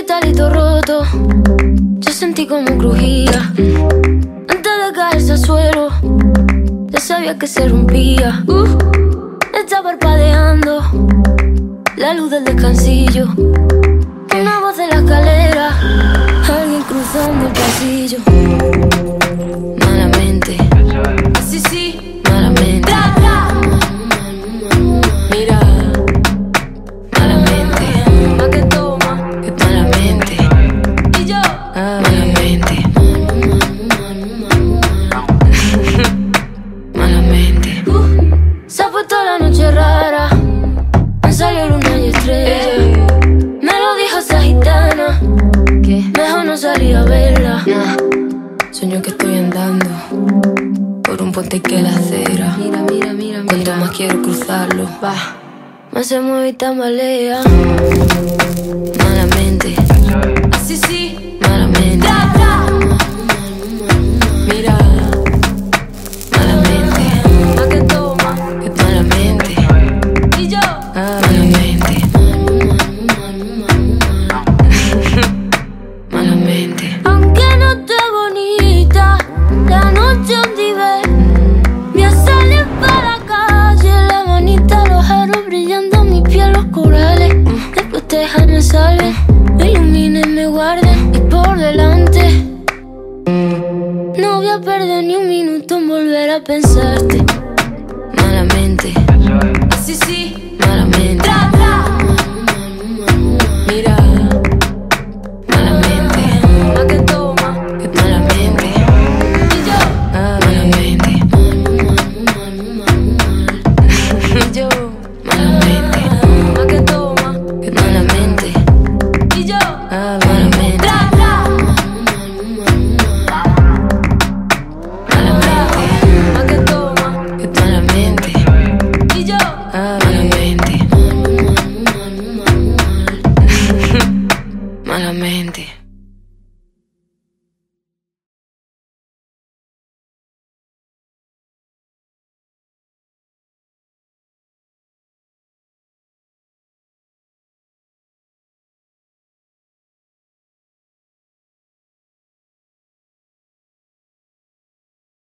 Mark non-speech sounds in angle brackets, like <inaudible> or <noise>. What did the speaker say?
cristalito roto, yo sentí como crujía. Antes de caerse al suelo, ya sabía que se rompía. Uh, está parpadeando la luz del descansillo. Una voz de la escalera, alguien cruzando el pasillo. Malamente. Sí, sí. <laughs> Malamente. Uh, se ha puesto la noche rara. Me salió luna y estrella. Me lo dijo esa gitana. Mejor no salir a verla. Sueño que estoy andando por un puente que la acera. Mira, mira, mira, Cuanto más quiero cruzarlo, va. Más se mueve y tambalea. Voy a perder ni un minuto en volver a pensarte. Malamente, así sí, malamente. Mira, Malamente. Malamente.